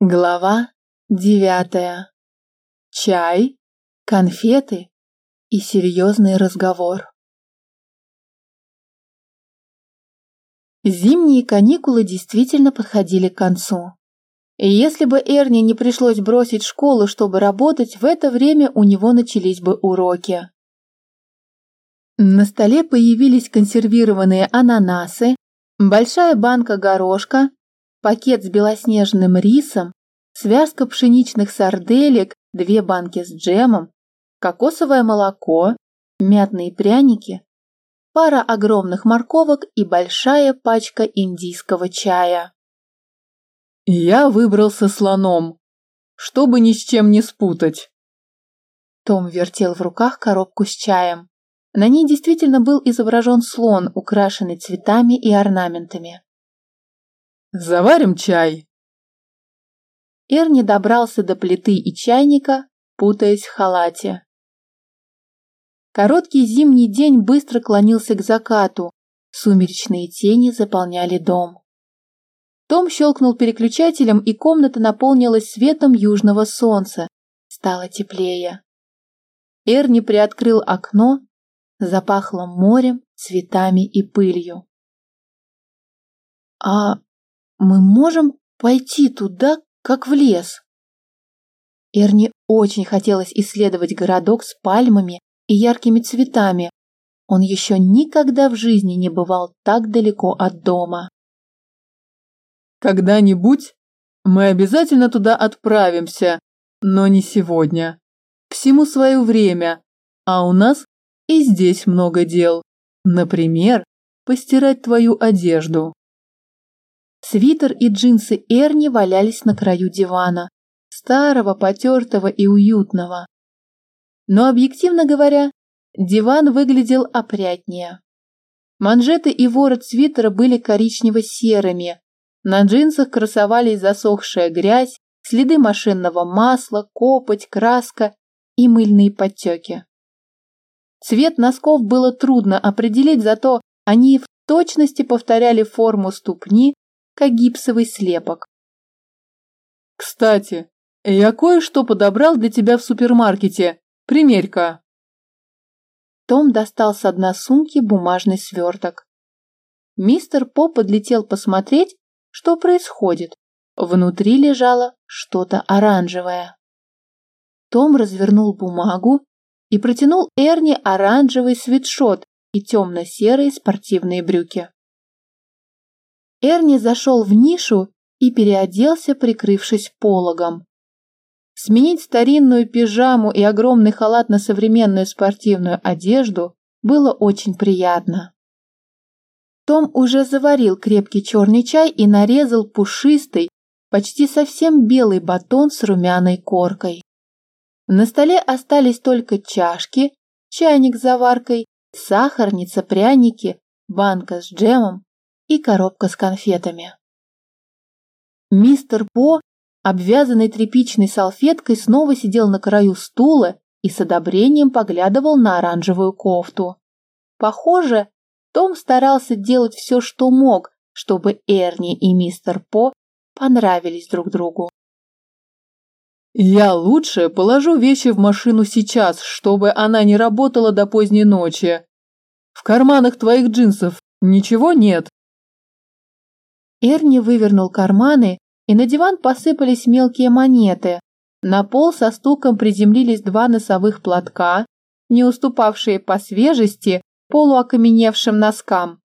Глава девятая. Чай, конфеты и серьезный разговор. Зимние каникулы действительно подходили к концу. И если бы Эрни не пришлось бросить школу, чтобы работать, в это время у него начались бы уроки. На столе появились консервированные ананасы, большая банка горошка, пакет с белоснежным рисом, связка пшеничных сарделек, две банки с джемом, кокосовое молоко, мятные пряники, пара огромных морковок и большая пачка индийского чая. Я выбрался слоном, чтобы ни с чем не спутать. Том вертел в руках коробку с чаем. На ней действительно был изображен слон, украшенный цветами и орнаментами. Заварим чай. Эрни добрался до плиты и чайника, путаясь в халате. Короткий зимний день быстро клонился к закату, сумеречные тени заполняли дом. Том щелкнул переключателем, и комната наполнилась светом южного солнца. Стало теплее. Эрни приоткрыл окно, запахло морем, цветами и пылью. «А мы можем пойти туда, как в лес. Эрни очень хотелось исследовать городок с пальмами и яркими цветами. Он еще никогда в жизни не бывал так далеко от дома. Когда-нибудь мы обязательно туда отправимся, но не сегодня. Всему свое время, а у нас и здесь много дел. Например, постирать твою одежду. Свитер и джинсы Эрни валялись на краю дивана, старого, потертого и уютного. Но, объективно говоря, диван выглядел опрятнее. Манжеты и ворот свитера были коричнево-серыми, на джинсах красовались засохшая грязь, следы машинного масла, копоть, краска и мыльные подтеки. Цвет носков было трудно определить, зато они в точности повторяли форму ступни как гипсовый слепок. «Кстати, я кое-что подобрал для тебя в супермаркете. Примерь-ка!» Том достал с одной сумки бумажный сверток. Мистер По подлетел посмотреть, что происходит. Внутри лежало что-то оранжевое. Том развернул бумагу и протянул Эрни оранжевый свитшот и темно-серые спортивные брюки. Эрни зашел в нишу и переоделся, прикрывшись пологом. Сменить старинную пижаму и огромный халат на современную спортивную одежду было очень приятно. Том уже заварил крепкий черный чай и нарезал пушистый, почти совсем белый батон с румяной коркой. На столе остались только чашки, чайник с заваркой, сахарница, пряники, банка с джемом и коробка с конфетами. Мистер По, обвязанный тряпичной салфеткой, снова сидел на краю стула и с одобрением поглядывал на оранжевую кофту. Похоже, том старался делать все, что мог, чтобы Эрни и мистер По понравились друг другу. «Я лучше положу вещи в машину сейчас, чтобы она не работала до поздней ночи. В карманах твоих джинсов ничего нет?» Эрни вывернул карманы, и на диван посыпались мелкие монеты. На пол со стуком приземлились два носовых платка, не уступавшие по свежести полуокаменевшим носкам.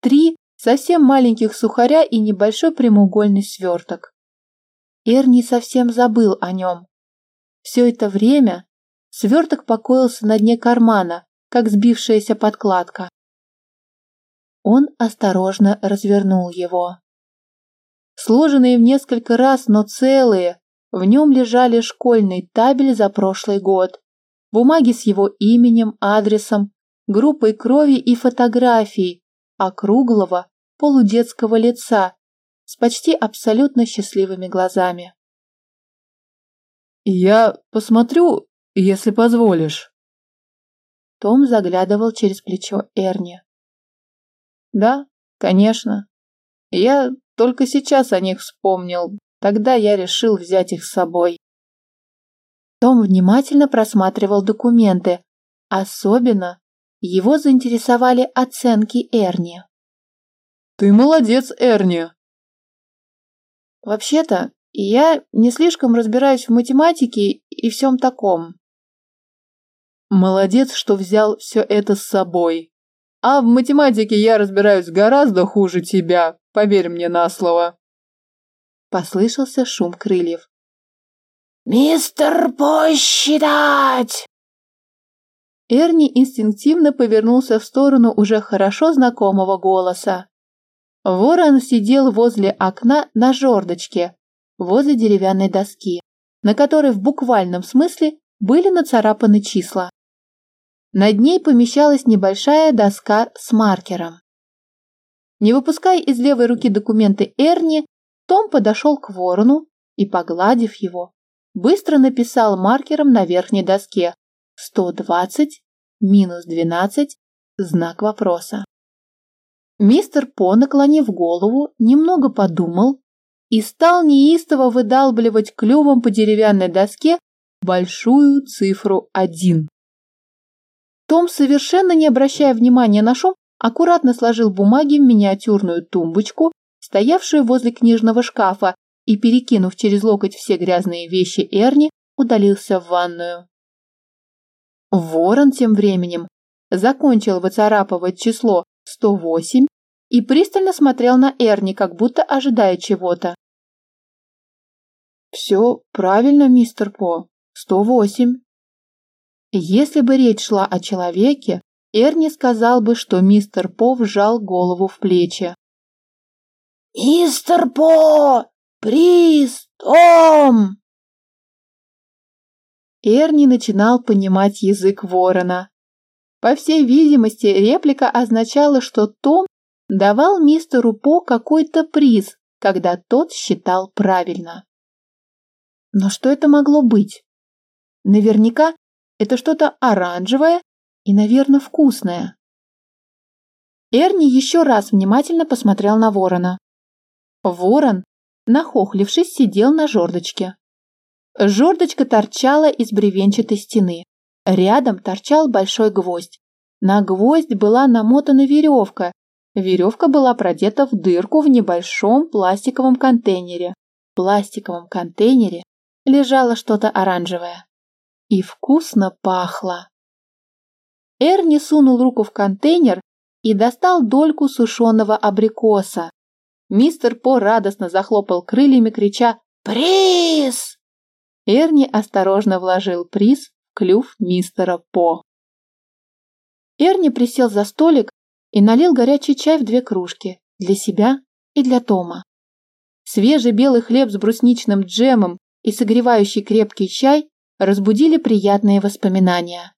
Три совсем маленьких сухаря и небольшой прямоугольный сверток. Эрни совсем забыл о нем. Все это время сверток покоился на дне кармана, как сбившаяся подкладка. Он осторожно развернул его. Сложенные в несколько раз, но целые, в нем лежали школьный табель за прошлый год, бумаги с его именем, адресом, группой крови и фотографией округлого полудетского лица с почти абсолютно счастливыми глазами. «Я посмотрю, если позволишь». Том заглядывал через плечо Эрни. Да, конечно. Я только сейчас о них вспомнил. Тогда я решил взять их с собой. Том внимательно просматривал документы. Особенно его заинтересовали оценки Эрни. «Ты молодец, Эрни!» «Вообще-то, я не слишком разбираюсь в математике и всем таком». «Молодец, что взял все это с собой. А в математике я разбираюсь гораздо хуже тебя, поверь мне на слово». Послышался шум крыльев. «Мистер, посчитать!» Эрни инстинктивно повернулся в сторону уже хорошо знакомого голоса. Ворон сидел возле окна на жердочке, возле деревянной доски, на которой в буквальном смысле были нацарапаны числа. Над ней помещалась небольшая доска с маркером. Не выпуская из левой руки документы Эрни, том подошел к ворону и, погладив его, быстро написал маркером на верхней доске 120 минус 12 знак вопроса. Мистер По, наклонив голову, немного подумал и стал неистово выдалбливать клювом по деревянной доске большую цифру 1. Том, совершенно не обращая внимания на шум, аккуратно сложил бумаги в миниатюрную тумбочку, стоявшую возле книжного шкафа, и, перекинув через локоть все грязные вещи Эрни, удалился в ванную. Ворон тем временем закончил выцарапывать число 108 и пристально смотрел на Эрни, как будто ожидая чего-то. «Все правильно, мистер По. 108». Если бы речь шла о человеке, Эрни сказал бы, что мистер По вжал голову в плечи. «Мистер По! Приз! Том!» Эрни начинал понимать язык ворона. По всей видимости, реплика означала, что Том давал мистеру По какой-то приз, когда тот считал правильно. Но что это могло быть? Наверняка это что-то оранжевое и, наверное, вкусное. Эрни еще раз внимательно посмотрел на ворона. Ворон, нахохлившись, сидел на жердочке. Жердочка торчала из бревенчатой стены. Рядом торчал большой гвоздь. На гвоздь была намотана веревка. Веревка была продета в дырку в небольшом пластиковом контейнере. В пластиковом контейнере лежало что-то оранжевое. И вкусно пахло. Эрни сунул руку в контейнер и достал дольку сушеного абрикоса. Мистер По радостно захлопал крыльями, крича «Приз!». Эрни осторожно вложил приз в клюв мистера По. Эрни присел за столик и налил горячий чай в две кружки для себя и для Тома. Свежий белый хлеб с брусничным джемом и согревающий крепкий чай разбудили приятные воспоминания.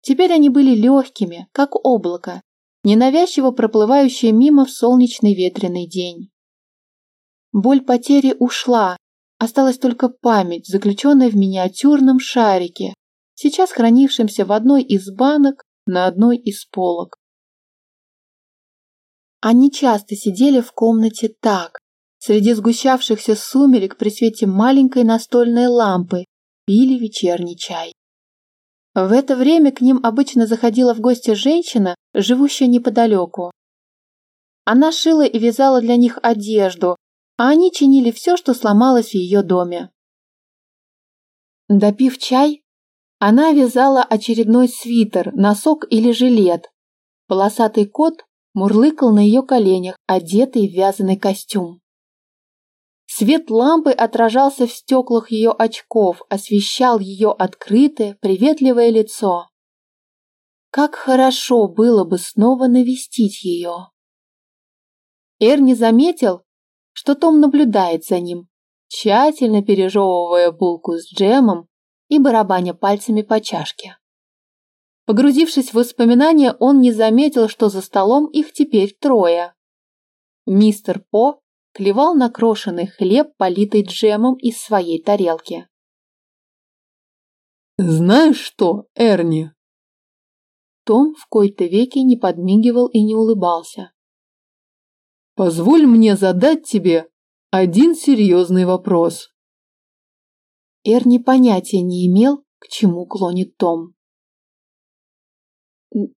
Теперь они были легкими, как облако, ненавязчиво проплывающее мимо в солнечный ветреный день. Боль потери ушла, Осталась только память, заключенная в миниатюрном шарике, сейчас хранившемся в одной из банок на одной из полок. Они часто сидели в комнате так, среди сгущавшихся сумерек при свете маленькой настольной лампы, пили вечерний чай. В это время к ним обычно заходила в гости женщина, живущая неподалеку. Она шила и вязала для них одежду, а они чинили все, что сломалось в ее доме. Допив чай, она вязала очередной свитер, носок или жилет. Полосатый кот мурлыкал на ее коленях, одетый в вязаный костюм. Свет лампы отражался в стеклах ее очков, освещал ее открытое, приветливое лицо. Как хорошо было бы снова навестить ее. Эрни заметил, что Том наблюдает за ним, тщательно пережевывая булку с джемом и барабаня пальцами по чашке. Погрузившись в воспоминания, он не заметил, что за столом их теперь трое. Мистер По клевал на крошеный хлеб, политый джемом из своей тарелки. «Знаешь что, Эрни?» Том в кои-то веки не подмигивал и не улыбался. Позволь мне задать тебе один серьезный вопрос. Эрни понятия не имел, к чему клонит Том.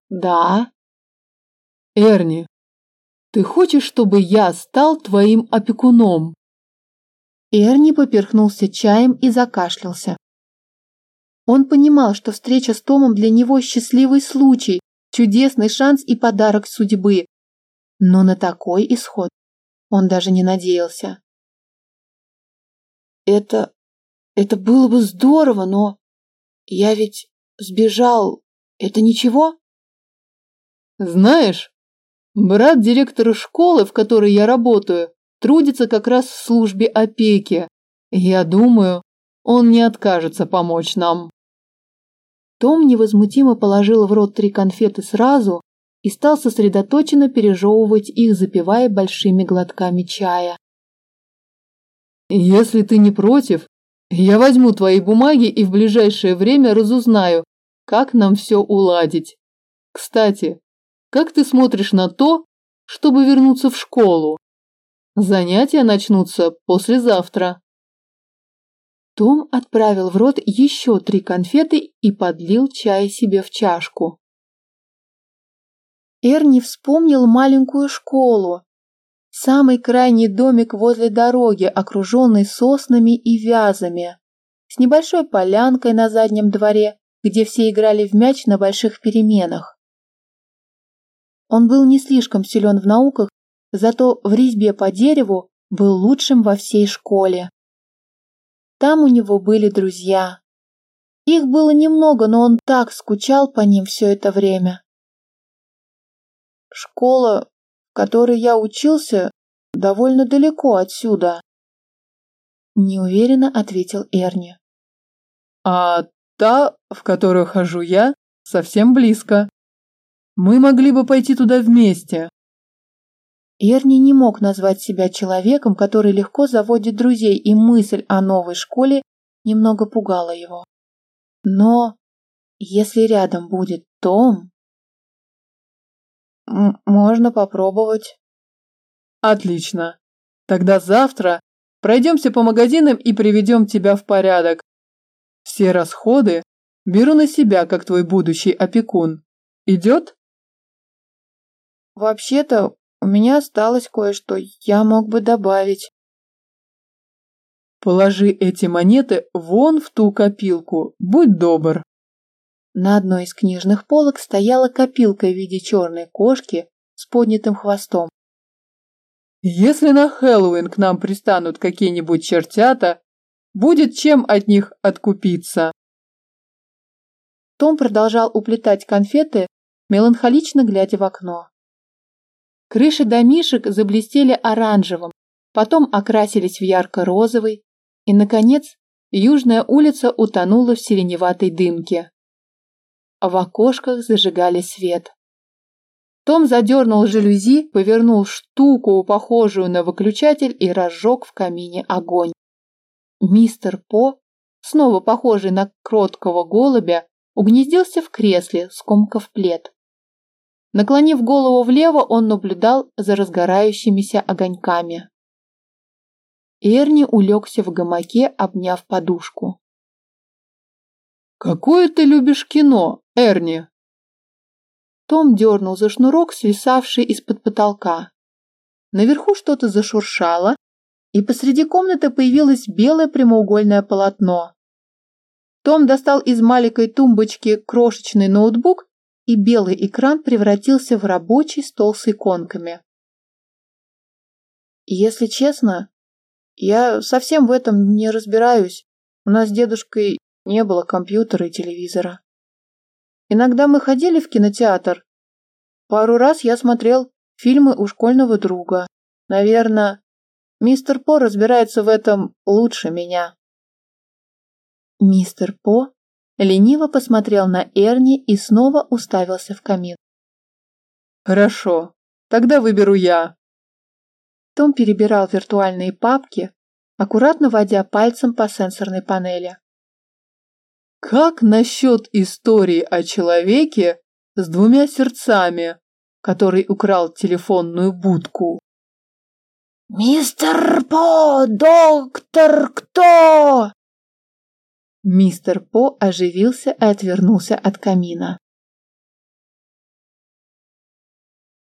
«Да?» «Эрни, ты хочешь, чтобы я стал твоим опекуном?» Эрни поперхнулся чаем и закашлялся. Он понимал, что встреча с Томом для него счастливый случай, чудесный шанс и подарок судьбы. Но на такой исход он даже не надеялся. Это... это было бы здорово, но... Я ведь сбежал. Это ничего? Знаешь, брат директора школы, в которой я работаю, трудится как раз в службе опеки. Я думаю, он не откажется помочь нам. Том невозмутимо положил в рот три конфеты сразу и стал сосредоточенно пережевывать их, запивая большими глотками чая. «Если ты не против, я возьму твои бумаги и в ближайшее время разузнаю, как нам все уладить. Кстати, как ты смотришь на то, чтобы вернуться в школу? Занятия начнутся послезавтра». Том отправил в рот еще три конфеты и подлил чай себе в чашку. Эрни вспомнил маленькую школу. Самый крайний домик возле дороги, окруженный соснами и вязами, с небольшой полянкой на заднем дворе, где все играли в мяч на больших переменах. Он был не слишком силен в науках, зато в резьбе по дереву был лучшим во всей школе. Там у него были друзья. Их было немного, но он так скучал по ним все это время. Школа, в которой я учился, довольно далеко отсюда. Неуверенно ответил Эрни. А та, в которую хожу я, совсем близко. Мы могли бы пойти туда вместе. Эрни не мог назвать себя человеком, который легко заводит друзей, и мысль о новой школе немного пугала его. Но если рядом будет Том... Можно попробовать. Отлично. Тогда завтра пройдемся по магазинам и приведем тебя в порядок. Все расходы беру на себя, как твой будущий опекун. Идет? Вообще-то у меня осталось кое-что, я мог бы добавить. Положи эти монеты вон в ту копилку, будь добр. На одной из книжных полок стояла копилка в виде черной кошки с поднятым хвостом. Если на Хэллоуин к нам пристанут какие-нибудь чертята, будет чем от них откупиться. Том продолжал уплетать конфеты, меланхолично глядя в окно. Крыши домишек заблестели оранжевым, потом окрасились в ярко-розовый, и, наконец, южная улица утонула в сиреневатой дымке. В окошках зажигали свет. Том задернул жалюзи, повернул штуку, похожую на выключатель, и разжег в камине огонь. Мистер По, снова похожий на кроткого голубя, угнездился в кресле, скомкав плед. Наклонив голову влево, он наблюдал за разгорающимися огоньками. Эрни улегся в гамаке, обняв подушку. «Какое ты любишь кино, Эрни?» Том дернул за шнурок, свисавший из-под потолка. Наверху что-то зашуршало, и посреди комнаты появилось белое прямоугольное полотно. Том достал из маленькой тумбочки крошечный ноутбук и белый экран превратился в рабочий стол с иконками. Если честно, я совсем в этом не разбираюсь. У нас с дедушкой не было компьютера и телевизора. Иногда мы ходили в кинотеатр. Пару раз я смотрел фильмы у школьного друга. Наверное, мистер По разбирается в этом лучше меня. Мистер По лениво посмотрел на Эрни и снова уставился в камин. «Хорошо, тогда выберу я». Том перебирал виртуальные папки, аккуратно водя пальцем по сенсорной панели. «Как насчет истории о человеке с двумя сердцами, который украл телефонную будку?» «Мистер По, доктор кто?» Мистер По оживился и отвернулся от камина.